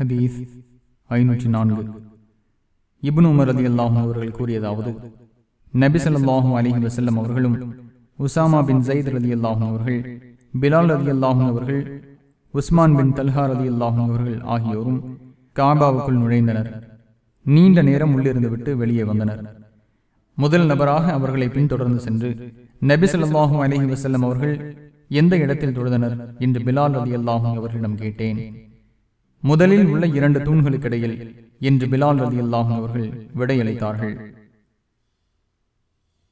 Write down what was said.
ஹதீஸ் ஐநூற்றி நான்கு இபுன் உமர் அலி அல்லாஹும் அவர்கள் கூறியதாவது நபிசல்லாஹும் அலிஹி வசல்லம் அவர்களும் உசாமா பின் ஜயித் அலி அல்லாஹும் அவர்கள் பிலால் அலி அல்லாஹும் அவர்கள் உஸ்மான் பின் தல்ஹார் அலி அல்லாஹும் அவர்கள் ஆகியோரும் காபாவுக்குள் நுழைந்தனர். நீண்ட நேரம் உள்ளிருந்து விட்டு வெளியே வந்தனர். முதல் நபராக அவர்களை பின்தொடர்ந்து சென்று நபி ஸல்லல்லாஹு அலைஹி வஸல்லம் அவர்கள் எந்த இடத்தில் தொழுதனர் என்று பிலால் அலி அல்லாஹும் அவர்களிடம் கேட்டேன். முதலில் உள்ள இரண்டு தூண்களுக்கிடையில் என்று பிலால் ரதி அல்லாஹும் அவர்கள் விடையளித்தார்கள்.